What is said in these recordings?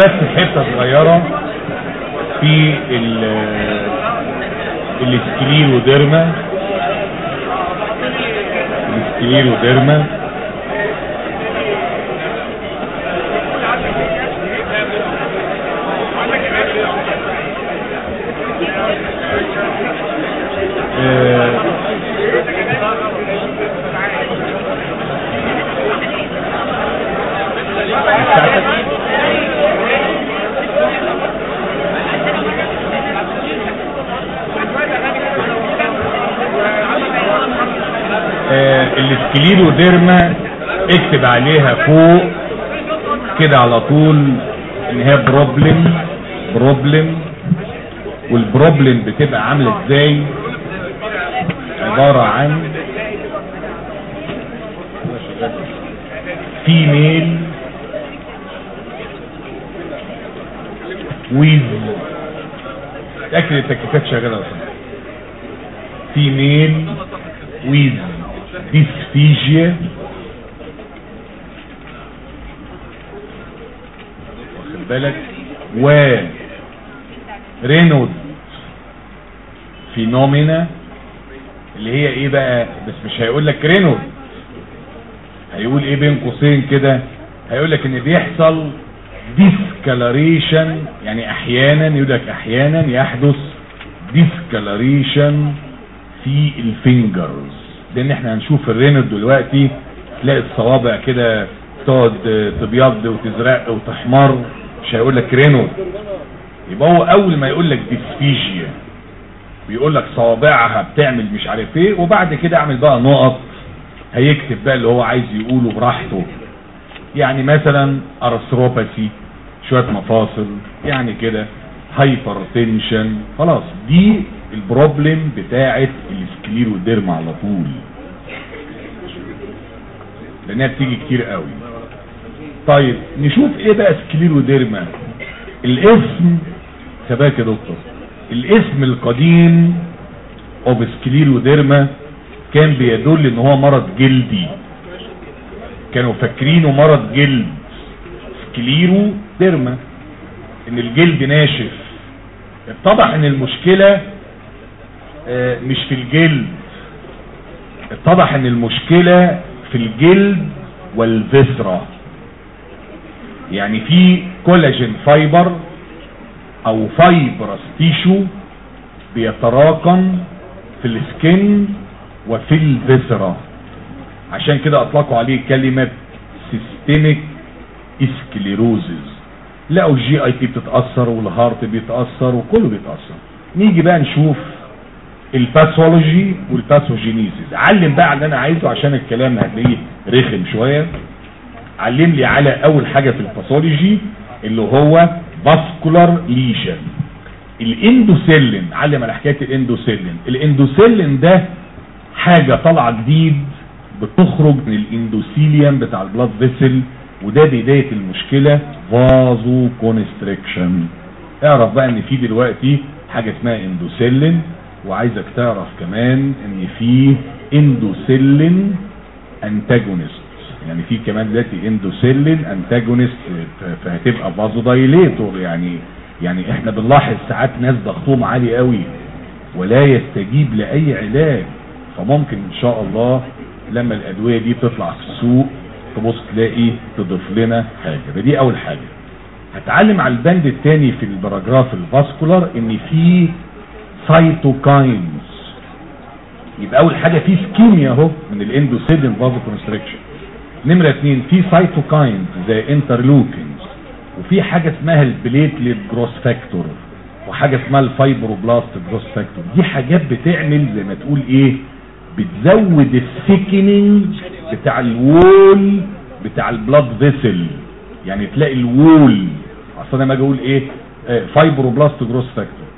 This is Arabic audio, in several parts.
بس حتة صغيرة في ال السكليروديرما آه، ال scleroderma اكتب عليها فوق كده على طول إن هي problem problem وال problem بتبقى عاملة إزاي؟ عبارة عن female with تأكد التكييفات شغالة أصلا female with dysphagia واخد بالك؟ و Raynaud phenomena اللي هي إيه بقى؟ بس مش هيقول لك رينود هيقول إيه بين قوسين كده؟ هيقول لك إن بيحصل discoloration يعني أحيانا يقول لك أحيانا يحدث discoloration في ال fingers لأن إحنا هنشوف الرينود دلوقتي تلاقي الصوابع كده تقعد تبيض وتزرق وتحمر مش هيقول لك رينود يبقى هو أول ما يقول لك dysphagia بيقول لك صوابعها بتعمل مش عارف إيه وبعد كده أعمل بقى نقط هيكتب بقى اللي هو عايز يقوله براحته. يعني مثلا arthropathy شوية مفاصل يعني كده hypertension خلاص دي ال problem بتاعه ال scleroderma على طول. لأنها بتيجي كتير قوي. طيب نشوف إيه بقى scleroderma الاسم ثبات يا دكتور. الاسم القديم of scleroderma كان بيدل إن هو مرض جلدي. كانوا فاكرينه مرض جلد. sclero derma إن الجلد ناشف. اتضح إن المشكلة مش في الجلد. اتضح إن المشكلة في الجلد وال viscera يعني في collagen fiber أو fibrous tissue بيتراكم في ال skin وفي ال viscera عشان كده أطلقوا عليه كلمة systemic sclerosis لقوا ال GIT بتتأثر وال heart بيتأثر وكله بيتأثر. نيجي بقى نشوف ال pathology وال pathogenesis علم بقى اللي أنا عايزه عشان الكلام هتلاقيه رخم شوية. علم لي على أول حاجة في ال pathology اللي هو vascular lesion ال endothelin علم على حكاية ال endothelin. ال endothelin ده حاجة طالعة جديد بتخرج من ال endothelium بتاع ال blood vessel وده بداية المشكلة vasoconstriction اعرف بقى إن في دلوقتي حاجة اسمها endothelin. وعايزك تعرف كمان إن في endothelin antagonist يعني في كمان دلوقتي endothelin antagonist فهتبقى vasodilator يعني يعني إحنا بنلاحظ ساعات ناس ضغطهم عالي قوي ولا يستجيب لأي علاج. فممكن إن شاء الله لما الأدوية دي تطلع في السوق تبص تلاقي تضيف لنا حاجة. فدي أول حاجة. هتعلم على البند الثاني في ال paragraph ال vascular إن في cytokines يبقى أول حاجة في ischemia اهو من ال endothelin vasoconstriction نمرة اتنين في cytokines زي interleukins وفي حاجة اسمها ال platelet growth factor وحاجة اسمها ال fibroblast growth factor دي حاجات بتعمل زي ما تقول إيه؟ بتزود ال thickening بتاع ال wall بتاع ال blood vessel يعني تلاقي ال wall أصل أنا ما أجي أقول إيه؟ fibroblast growth factor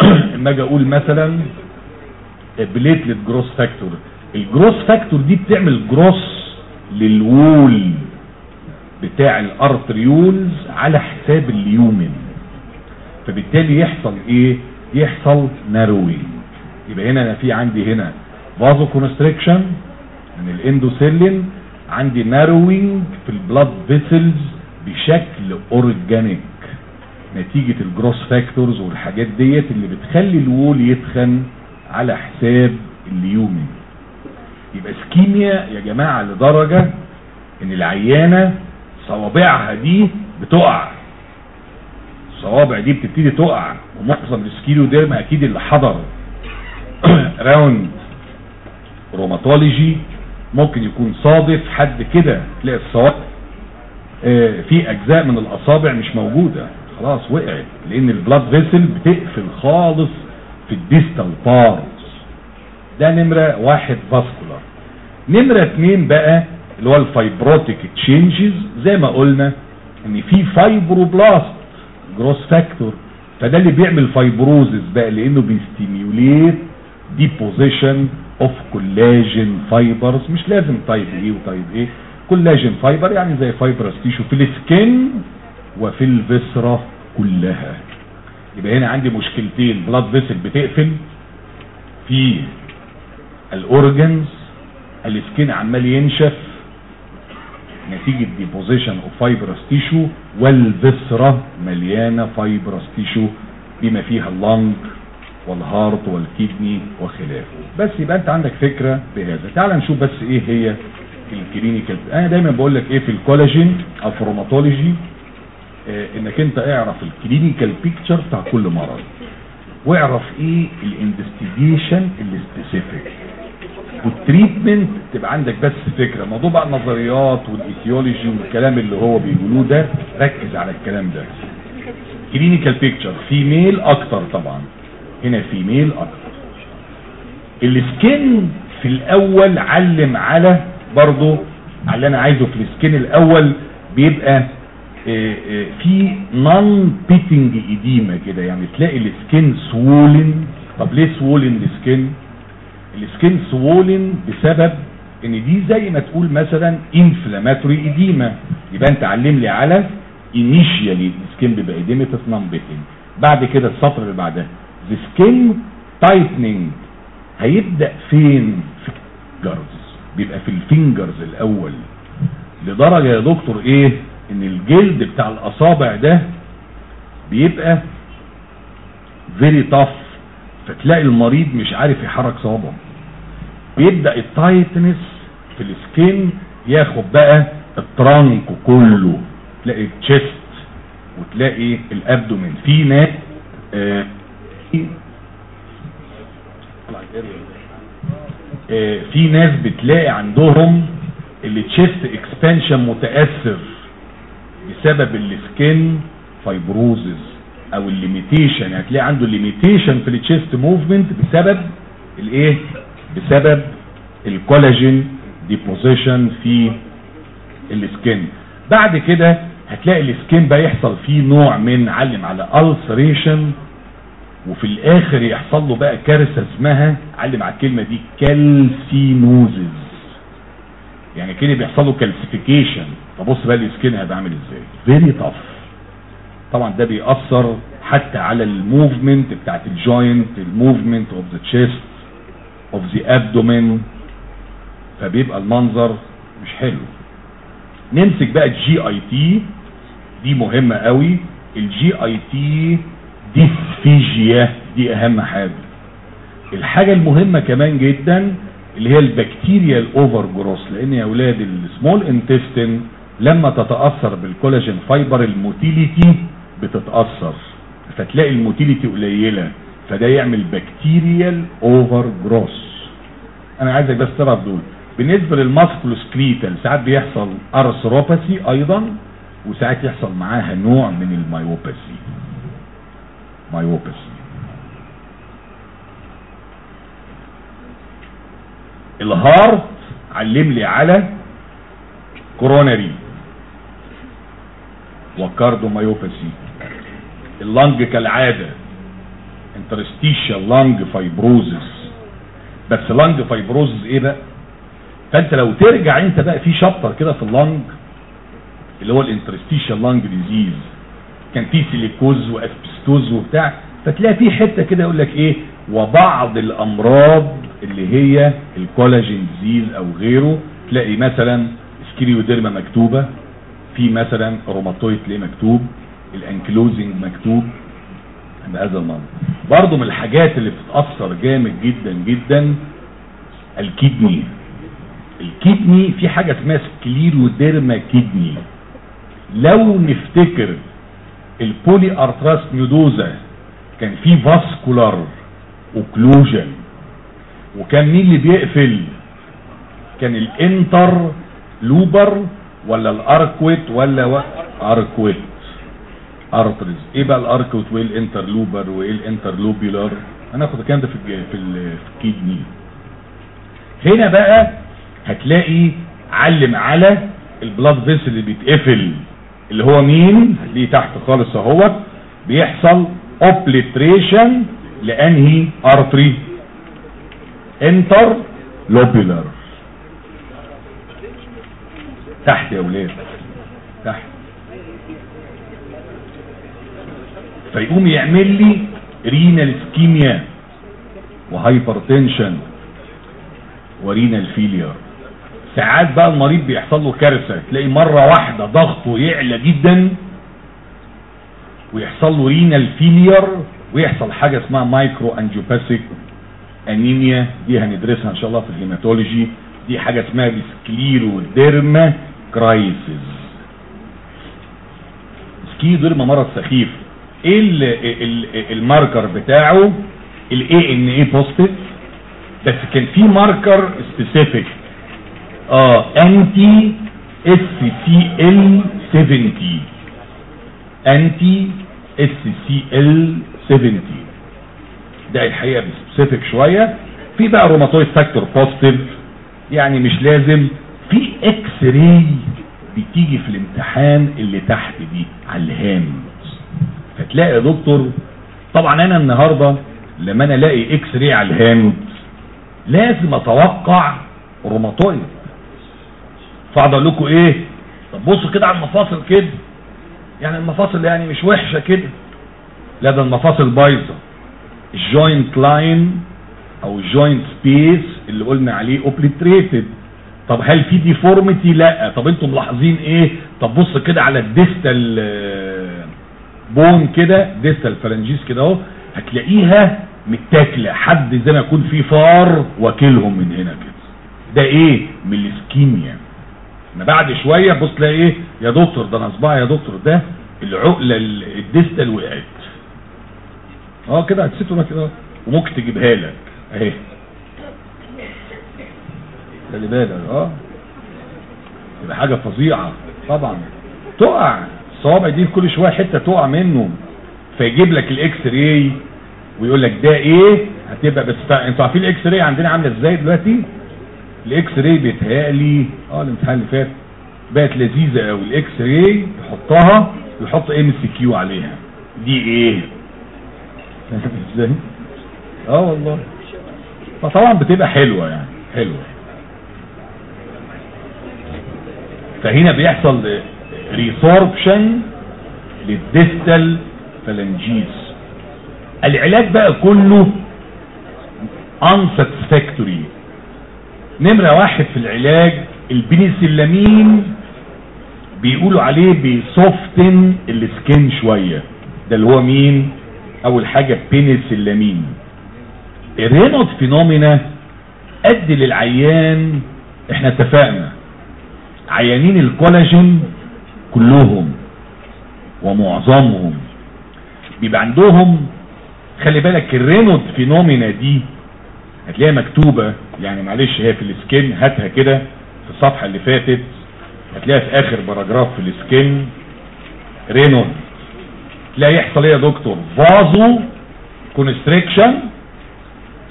اما أجي أقول مثلا platelet growth factor ال growth factor دي بتعمل growth لل wall بتاع ال arterioles على حساب ال lumen فبالتالي يحصل إيه؟ يحصل narrowing يبقى هنا أنا في عندي هنا vasoconstriction من ال endothelin. عندي narrowing في ال blood vessels بشكل organic نتيجة ال growth factors والحاجات ديت اللي بتخلي ال wall يتخن على حساب ال lumen يبقى ischemia يا جماعة لدرجة إن العيانة صوابعها دي بتقع. الصوابع دي بتبتدي تقع ومعظم ال scleroderma أكيد اللي حضر. round rheumatology ممكن يكون صادف حد كده تلاقي الصوابع آه، في أجزاء من الأصابع مش موجودة. خلاص وقعت لأن ال blood vessel بتقفل خالص في ال distal parts ده نمرة واحد vascular نمرة اتنين بقى اللي هو ال fibrotic changes زي ما قلنا إن في fibroblast growth factor فده اللي بيعمل fibrosis بقى لأنه بي stimulate deposition of collagen fibers مش لازم type إيه و type إيه collagen fiber يعني زي fibrous tissue في ال skin وفي ال viscera كلها. يبقى هنا عندي مشكلتين. blood vessel بتقفل في ال organs ال skin عمال ينشف. نتيجة deposition of fibrous tissue وال viscera مليانة fibrous tissue بما فيها ال lung وال heart وال kidney وخلافه. بس يبقى انت عندك فكرة بهذا. تعال نشوف بس إيه هي ال clinical أنا دايما بقول لك إيه في الكولاجين أو في ال rheumatology إنك أنت اعرف ال clinical picture بتاع كل مرض. واعرف إيه ال investigation ال specific وال treatment تبقى عندك بس فكرة. موضوع بقى النظريات وال etiology والكلام اللي هو بيقولوه ده ركز على الكلام ده. clinical picture female أكتر طبعا. هنا female أكتر. ال skin في الأول علم على برضو على اللي أنا عايزه في ال skin الأول بيبقى في non-pitting edema كده يعني تلاقي ال skin swollen طب ليه swollen ال skin؟ ال skin swollen بسبب إن دي زي ما تقول مثلا inflammatory edema يبقى أنت علم لي على initially ال skin بيبقى edematous non-pitting بعد كده السطر اللي بعدها. The skin tightening هيبدأ فين؟ في ال fingers بيبقى في ال fingers الأول. لدرجة يا دكتور إيه؟ إن الجلد بتاع الأصابع ده بيبقى very tough فتلاقي المريض مش عارف يحرك صوابعه. بيبدأ ال tightness في ال skin ياخد بقى ال trunk كله. تلاقي ال chest وتلاقي ال abdomen. في ناس آه في ناس بتلاقي عندهم ال chest expansion متأثر. بسبب ال skin fibrosis أو ال limitation. يعني تلاقي عنده limitation في ال chest movement بسبب الإيه؟ بسبب الكولاجين deposition في ال skin. بعد كده هتلاقي ال skin بقى يحصل فيه نوع من علم على ulceration وفي الآخر يحصل له بقى كارثة اسمها علم على الكلمة دي calcinosis يعني كده بيحصل له calcification فبص بقى ال skin هيبقى عامل إزاي؟ very tough. طبعا ده بيأثر حتى على ال movement بتاعت ال joint ال movement of the chest of the abdomen فبيبقى المنظر مش حلو. نمسك بقى ال GIT دي مهمة قوي. ال GIT dysphagia دي أهم حاجة. الحاجة المهمة كمان جدا اللي هي البكتيريا ال overgrowth لأن يا أولاد ال small intestine لما تتأثر بال collagen fiber ال motility بتتأثر. فتلاقي ال motility قليلة فده يعمل bacterial overgrowth أنا عايزك بس تعرف دول. بالنسبة لل musculoskeletal ساعات بيحصل arthropathy أيضا وساعات يحصل معاها نوع من ال myopathy. myopathy. ال heart علم لي على coronary و cardiomyopathy ال lung كالعادة. interstitial lung fibrosis بس lung fibrosis إيه بقى؟ فأنت لو ترجع أنت بقى في chapter كده في ال lung اللي هو ال interstitial lung disease كان في silicosis و asbestosis وبتاع فتلاقي في حتة كده يقول لك إيه؟ وبعض الأمراض اللي هي ال collagen disease أو غيره تلاقي مثلا ال scleroderma مكتوبة في مثلا روماتويد ليه مكتوب ال ankylosing مكتوب بهذا المنظر برضو من الحاجات اللي بتتأثر جامد جدا جدا ال kidney ال kidney في حاجة اسمها scleroderma kidney لو نفتكر ال polyarteritis nodosa كان في vascular occlusion وكان مين اللي بيقفل؟ كان ال interlobar ولا ال arcuate ولا و... arcuate. arteries إيه بقى ال arcuate وايه ال interlobar وايه ال interlobular هناخد الكلام ده في. في, ال... في ال kidney هنا بقى هتلاقي علم على ال blood vessel اللي بيتقفل اللي هو مين؟ هتلاقيه تحت خالص اهوت. بيحصل obliteration لأنهي؟ artery interlobular تحت يا ولاد تحت. فيقوم يعمل لي renal ischemia و hypertension و renal failure ساعات بقى المريض بيحصل له كارثة تلاقي مرة واحدة ضغطه يعلى جدا ويحصل له renal failure ويحصل حاجة اسمها microangiopathic anemia دي هندرسها إن شاء الله في ال hematology. دي حاجة اسمها scleroderma crisis scleroderma مرض سخيف. إيه ال ال ال marker بتاعه؟ ال ANA positive بس كان في marker specific آه anti اس سي ال 70 انتي اس سي ال 70 ده الحقيقة specific شوية. في بقى rheumatoid factor positive يعني مش لازم. في x-ray بتيجي في الامتحان اللي تحت دي على ال hand فتلاقي يا دكتور طبعا أنا النهارده لما أنا ألاقي x-ray على ال hand لازم أتوقع روماتويد فاقعد أقول لكم إيه؟ طب بصوا كده على المفاصل كده. يعني المفاصل يعني مش وحشة كده. لا ده المفاصل بايظة. ال joint line أو ال joint space اللي قلنا عليه obliterated طب هل في deformity لا. طب أنتم ملاحظين إيه؟ طب بص كده على ال distal bone كده distal phalanges كده أهو. هتلاقيها متاكلة. حد زي ما يكون في فار واكلهم من هنا كده. ده إيه؟ من ال ischemia ما بعد شوية بص تلاقي إيه؟ يا دكتور ده أنا صباعي يا دكتور ده العقلة ال distal وقعت. آه كده هتسيبه كده وممكن تجيبها لك. اهي. خلي بالك آه. يبقى حاجة فظيعة. طبعا. تقع. الصوابع دي كل شوية حتة تقع منه. فيجيب لك ال x-ray ويقول لك ده إيه؟ هتبقى بس أنتوا عارفين ال x-ray عندنا عاملة إزاي دلوقتي؟ ال x-ray بيتهيألي آه الامتحان اللي فات بقت لذيذة قوي ال x-ray يحطها ويحط MCQ عليها. دي إيه؟ إزاي؟ آه والله. فطبعا بتبقى حلوة يعني حلوة. فهنا بيحصل resorption لل distal phalanges العلاج بقى كله unsatisfactory. نمرة واحد في العلاج البنسلامين بيقولوا عليه بي soften ال skin شوية. ده اللي هو مين؟ أول حاجة penicillamine ال Raynaud phenomena ادي للعيان إحنا اتفقنا. عيانين الكولاجين كلهم ومعظمهم بيبقى عندهم خلي بالك ال Raynaud phenomena دي هتلاقيها مكتوبة يعني معلش هي في ال skin هاتها كده في الصفحة اللي فاتت هتلاقيها في آخر paragraph في ال skin Raynaud تلاقي يحصل إيه يا دكتور. vaso constriction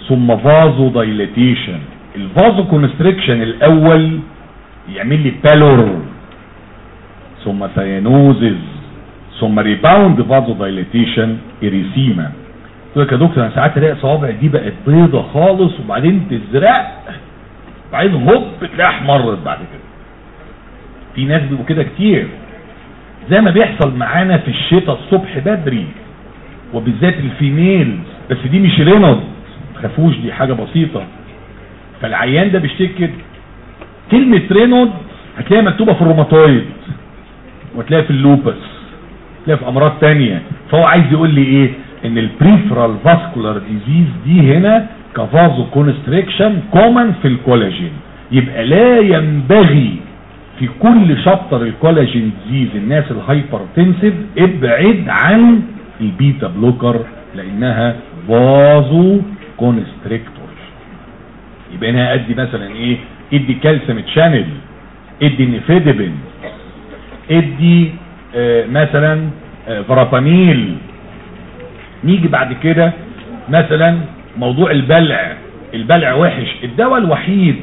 ثم vasodilatation ال vasoconstriction الأول يعمل لي pallor ثم cyanosis ثم rebound vasodilatation erythema تقول لك يا دكتور أنا ساعات ألاقي صوابع دي بقت بيضة خالص وبعدين تزرق. وبعدين هوب تلاقيها احمرت بعد كده. في ناس بيبقوا كده كتير. زي ما بيحصل معانا في الشتاء الصبح بدري وبالذات ال females بس دي مش رينود تخافوش دي حاجة بسيطة. فالعيان ده بيشتكي كلمة رينود هتلاقيها مكتوبة في الروماتويد وتلاقيها في ال lupus تلاقيها في أمراض تانية. فهو عايز يقول لي إيه؟ إن ال peripheral vascular disease دي هنا ك vasoconstriction common في الكولاجين يبقى لا ينبغي في كل chapter ال collagen disease الناس ال hypertensive ابعد عن ال beta blocker لأنها vasoconstrictor يبقى هنا أدي مثلا إيه؟ إدي calcium channel إدي nifedipine إدي آه مثلا آه نيجي بعد كده مثلا موضوع البلع. البلع وحش. الدواء الوحيد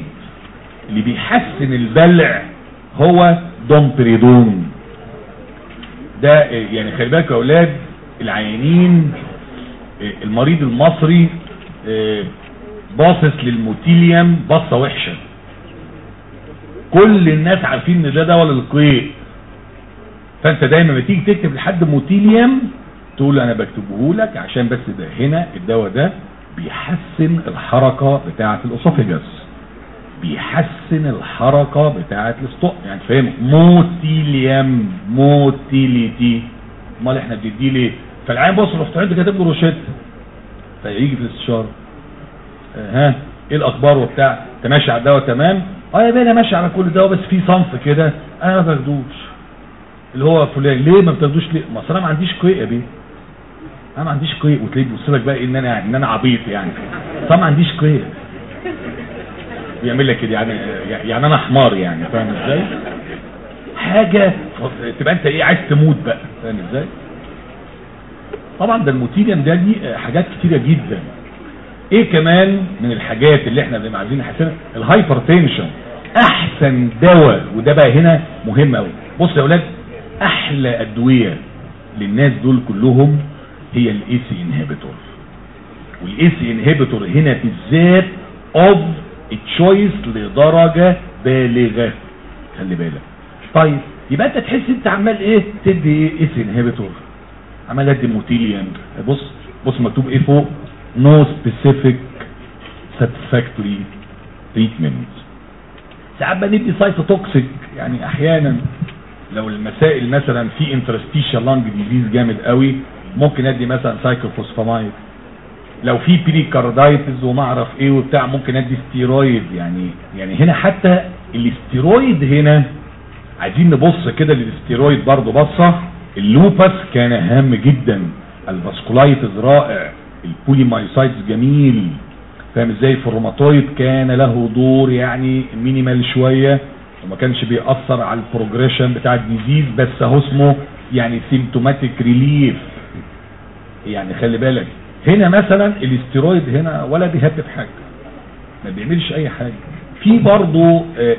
اللي بيحسن البلع هو دومبريدون ده يعني خلي بالك يا أولاد العيانين المريض المصري باصص للموتيليوم بصة وحشة. كل الناس عارفين إن ده دواء للقيء فأنت دايما لما تيجي تكتب لحد موتيليوم تقول أنا بكتبه لك عشان بس ده هنا الدواء ده بيحسن الحركة بتاعة ال esophagus بيحسن الحركة بتاعة ال stomach يعني فاهم؟ Motilium motility. امال إحنا بنديه ليه؟ فالعيان بص رحت عندي كاتب له روشته فيجي في الاستشارة. آه ها؟ إيه الأخبار وبتاع؟ انت ماشي على الدواء؟ تمام. آه يا بيه أنا ماشي على كل دواء بس في صنف كده. أنا ما باخدوش. اللي هو فلان. ليه ما بتاخدوش؟ ليه؟ ما اصل أنا ما عنديش قيء يا بيه. أنا ما عنديش قيء وتلاقيه بيبص لك بقى إن أنا إن أنا عبيط يعني. طبعا ما عنديش قيء بيعمل لك كده يعني يعني أنا حمار يعني فاهم إزاي؟ حاجة تبقى أنت إيه عايز تموت بقى فاهم إزاي؟ طبعا ده ال Motilium ده دي حاجات كتيرة جدا. إيه كمان من الحاجات اللي إحنا بنبقى عايزين نحسنها؟ ال hypertension أحسن دواء وده بقى هنا مهم قوي بص يا أولاد أحلى أدوية للناس دول كلهم هي ال ACE inhibitor وال ACE inhibitor هنا بالذات of choice لدرجة بالغة. خلي بالك. طيب يبقى انت تحس انت عمال إيه تدي ACE inhibitor عمال ادي Motilium بص بص مكتوب إيه فوق. No specific satisfactory treatment. ساعات بندي cytotoxic يعني أحيانا لو المسائل مثلا في interstitial lung disease جامد قوي ممكن ادي مثلا cyclophosphamide لو في pericarditis وما أعرف إيه وبتاع ممكن أدي ستيرويد يعني يعني هنا حتى الاستيرويد هنا عايزين نبص كده للاستيرويد برضه بصة. ال lupus كان هام جدا. ال vasculitis رائع. ال polymyositis جميل. فاهم إزاي؟ في الروماتويد كان له دور يعني minimal شوية. وما كانش بيأثر على ال progression بتاع ال disease بس أهو اسمه يعني symptomatic relief يعني خلي بالك هنا مثلا الاستيرويد هنا ولا بيهدف حاجة ما بيعملش أي حاجة. في برضو آه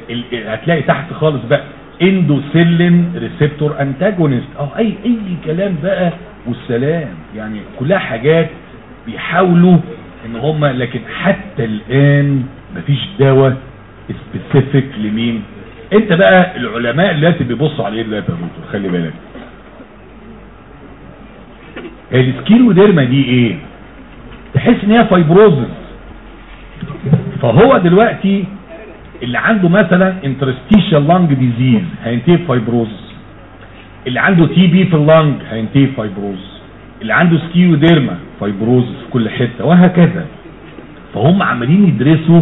هتلاقي تحت خالص بقى endothelin receptor antagonist. آه أي أي كلام بقى والسلام. يعني كلها حاجات بيحاولوا إن هم لكن حتى الآن مفيش دواء specific لمين. أنت بقى العلماء اللي بيبصوا عليه دلوقتي يا خلي بالك. ال scleroderma دي إيه؟ تحس إن هي fibrosis فهو دلوقتي اللي عنده مثلا interstitial lung disease هينتهي fibrosis اللي عنده TB في ال lung هينتهي fibrosis اللي عنده scleroderma fibrosis في كل حتة وهكذا. فهم عمالين يدرسوا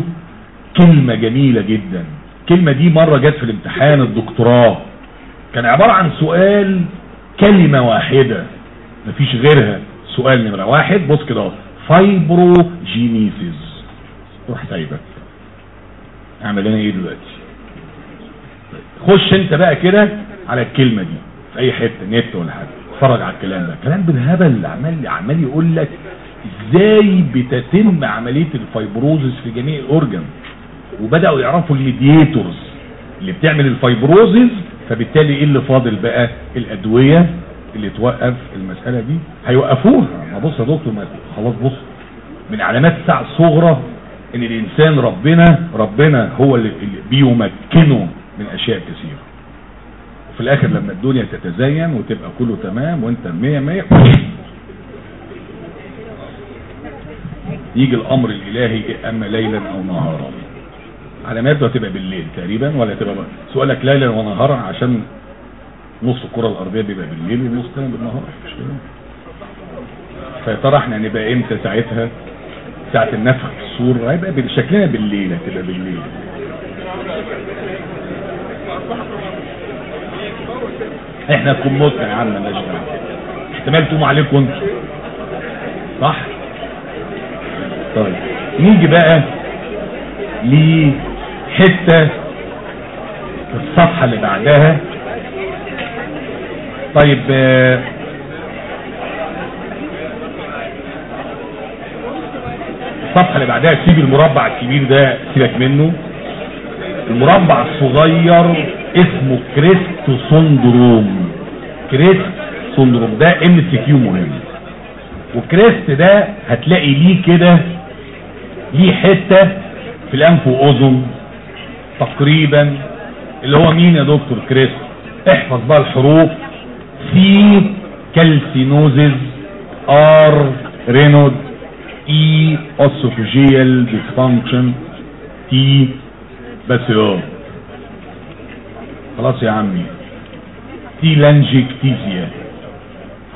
كلمة جميلة جدا. الكلمة دي مرة جت في الامتحان الدكتوراه. كان عبارة عن سؤال كلمة واحدة. مفيش غيرها. سؤال نمرة واحد بص كده fibrogenesis روح سايبك أعمل أنا إيه دلوقتي؟ خش أنت بقى كده على الكلمة دي في أي حتة نت ولا حاجة. اتفرج على الكلام ده. كلام بالهبل عمال عمال يقول لك إزاي بتتم عملية ال fibrosis في جميع ال organ وبدأوا يعرفوا ال mediators اللي بتعمل ال fibrosis فبالتالي إيه اللي فاضل بقى؟ الأدوية. اللي توقف المسألة دي هيوقفوها. ما بص يا دكتور خلاص بص من علامات الساعة الصغرى إن الإنسان ربنا ربنا هو اللي بيمكنه من أشياء كثيرة. وفي الآخر لما الدنيا تتزين وتبقى كله تمام وأنت مية مية يجي الأمر الإلهي أما ليلا أو نهارا. علاماته هتبقى بالليل تقريبا ولا هتبقى بقى. سؤالك ليلا ونهارا عشان نص الكرة الأرضية بيبقى بالليل والنص الثاني بالنهار. فيا ترى إحنا هنبقى إمتى ساعتها؟ ساعة النفخ في الصور هيبقى شكلنا بالليل هتبقى بالليل. إحنا نكون متنا يا عم مالناش دعوة. احتمال تقوم عليكم أنتوا. صح؟ طيب. نيجي بقى لحتة الصفحة اللي بعدها. طيب آه، الصفحة اللي بعدها سيب المربع الكبير ده سيبك منه. المربع الصغير اسمه CREST syndrome. CREST syndrome ده MCQ مهم. و CREST ده هتلاقي ليه كده ليه حتة في الأنف واذن تقريبا اللي هو مين يا دكتور CREST؟ احفظ بقى الحروف. C calcinosis R Raynaud E esophageal dysfunction T اهو خلاص يا عمي. telangiectasia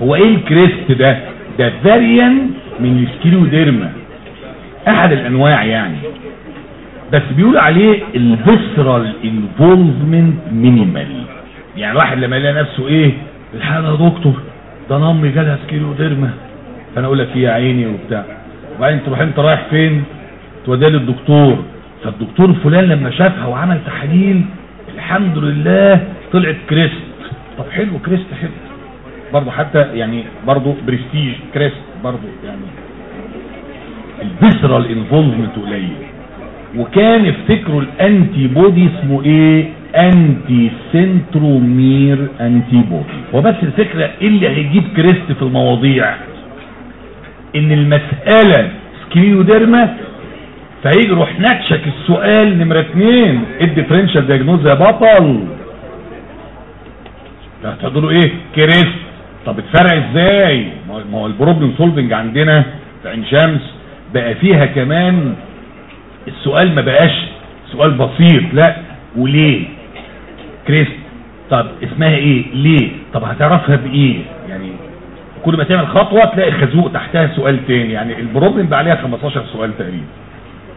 هو إيه ال CREST ده؟ ده variant من ال scleroderma أحد الأنواع يعني. بس بيقول عليه ال visceral involvement minimal يعني الواحد لما يلاقي نفسه إيه؟ الحقيقة يا دكتور ده أنا امي جالها scleroderma فأنا أقول لك إيه يا عيني وبتاع. وبعدين تروح أنت رايح فين؟ توديها للدكتور. فالدكتور فلان لما شافها وعمل تحاليل الحمد لله طلعت CREST. طب حلو CREST حلو. برضه حتى يعني برضه prestige CREST برضه يعني. ال visceral involvement قليل. وكان افتكروا ال antibody اسمه إيه؟ anti-centromere antibody هو بس الفكرة إيه اللي هيجيب CREST في المواضيع إن المسألة scleroderma فهيجي يروح نكشك السؤال نمرة اتنين. ال differential diagnosis يا بطل؟ هتقولوا إيه؟ CREST. طب اتفرق إزاي؟ ما هو ال problem solving عندنا في عين شمس بقى فيها كمان السؤال ما بقاش سؤال بسيط لا. وليه؟ CREST. طب اسمها إيه؟ ليه؟ طب هتعرفها بإيه؟ يعني كل ما تعمل خطوة تلاقي خازوق تحتها سؤال تاني. يعني ال problem بقى عليها 15 سؤال تقريبا.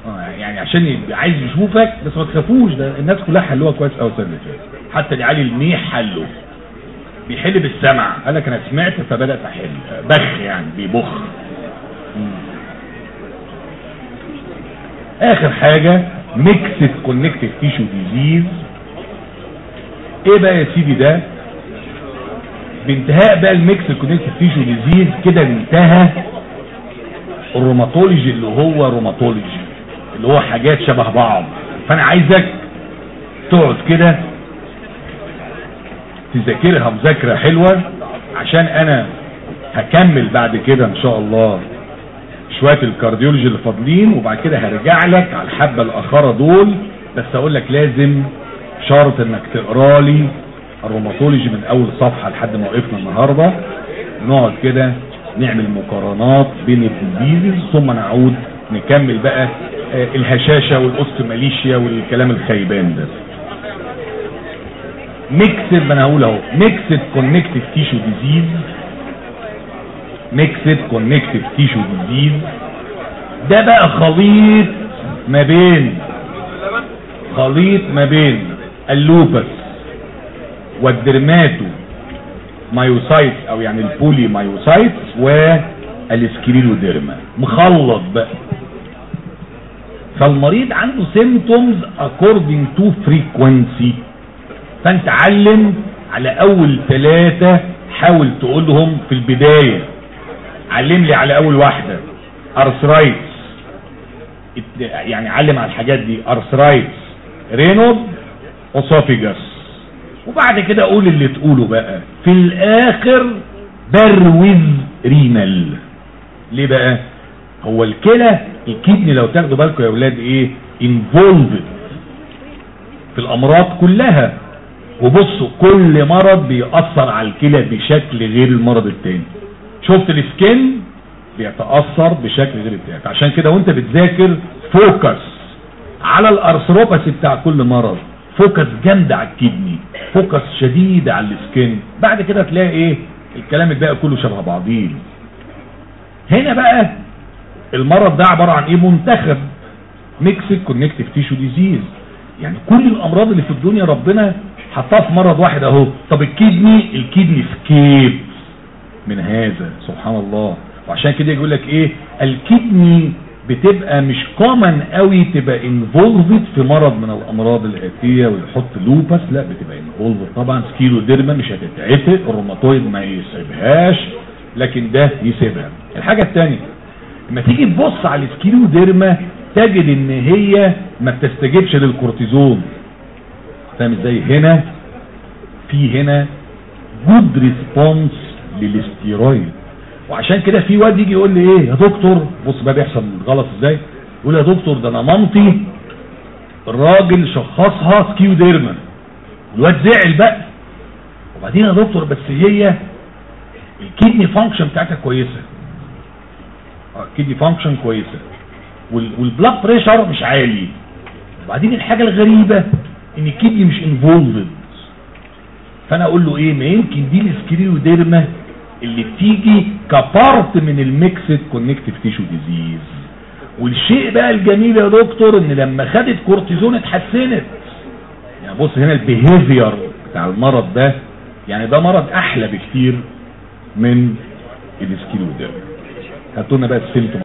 آه يعني عشان عايز يشوفك بس ما تخافوش. ده الناس كلها حلوها كويس قوي السنة اللي فاتت. حتى اللي علي الميح حله بيحل بالسمع. قال لك أنا سمعت فبدأت أحل. بخ يعني بيبخ. مم. آخر حاجة mixed connective tissue disease إيه بقى يا سيدي ده؟ بانتهاء بقى ال mixed connective tissue disease كده انتهى ال rheumatology اللي هو rheumatology اللي هو حاجات شبه بعض. فأنا عايزك تقعد كده تذاكرها مذاكرة حلوة عشان أنا هكمل بعد كده إن شاء الله شوية ال cardiology اللي فاضلين وبعد كده هرجع لك على الحبة الأخرى دول بس أقول لك لازم شرط إنك تقرأ لي ال rheumatology من أول صفحة لحد ما وقفنا النهاردة. نقعد كده نعمل مقارنات بين ال disease ثم نعود نكمل بقى آه، الهشاشة وال osteomalacia والكلام الخيبان ده. mixed ما أنا هقول أهو mixed connective tissue disease mixed connective tissue disease ده بقى خليط ما بين خليط ما بين ال lupus وال dermatomyositis أو يعني ال polymyositis وال scleroderma مخلط بقى. فالمريض عنده symptoms according to frequency. فأنت علم على أول ثلاثة حاول تقولهم في البداية. علم لي على أول واحدة arthritis يعني علم على الحاجات دي arthritis Raynaud esophagus وبعد كده قول اللي تقوله بقى. في الآخر برضه renal. ليه بقى؟ هو الكلى ال kidney لو تاخدوا بالكم يا أولاد إيه؟ involved في الأمراض كلها. وبصوا كل مرض بيأثر على الكلى بشكل غير المرض التاني. شفت ال skin؟ بيتأثر بشكل غير التاني. عشان كده وانت بتذاكر focus على ال arthropathy بتاع كل مرض. focus جامد على ال kidney focus شديد على ال skin بعد كده تلاقي إيه؟ الكلام الباقي كله شبه بعضيه هنا بقى المرض ده عبارة عن إيه؟ منتخب. mixed connective tissue disease. يعني كل الأمراض اللي في الدنيا ربنا حطها في مرض واحد أهو. طب ال kidney؟ ال kidney escape. من هذا سبحان الله. وعشان كده يقول لك إيه؟ ال kidney بتبقى مش common قوي تبقى involved في مرض من الأمراض الآتية ويحط lupus لا بتبقى involved طبعا scleroderma مش هتتعفق الروماتويد ما يسيبهاش لكن ده يسيبها. الحاجة الثانية لما تيجي تبص على ال scleroderma تجد إن هي ما بتستجيبش للكورتيزون فاهم إزاي؟ هنا في هنا good response لل steroid وعشان كده في واد يجي يقول لي إيه يا دكتور بص بقى بيحصل غلط إزاي؟ يقول يا دكتور ده أنا مامتي الراجل شخصها scleroderma. الواد زعل بقى. وبعدين يا دكتور بس هي ال kidney function بتاعتها كويسة. ال kidney function كويسة. وال blood pressure مش عالي. وبعدين الحاجة الغريبة إن ال kidney مش involved فأنا أقول له إيه ما يمكن دي ال scleroderma اللي بتيجي ك part من ال mixed connective tissue disease والشيء بقى الجميل يا دكتور إن لما خدت كورتيزون اتحسنت. يعني بص هنا ال behavior بتاع المرض ده يعني ده مرض أحلى بكتير من ال scleroderma هاتوا لنا بقى ال symptom